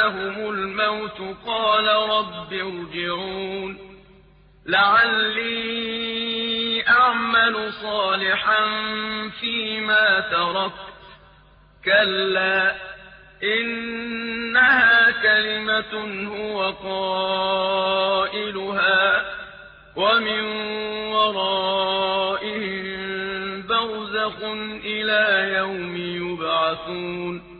أحدهم الموت قال رب ارجعون. لعلي أعمل صالحا فيما تركت. كلا إنها كلمة هو قائلها ومن ورائهم برزخ إلى يوم يبعثون.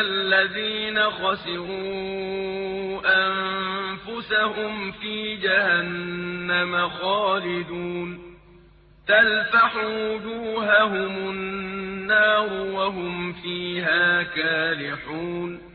الذين خسروا أنفسهم في جهنم خالدون. تلفح وجوههم النار وهم فيها كالحون.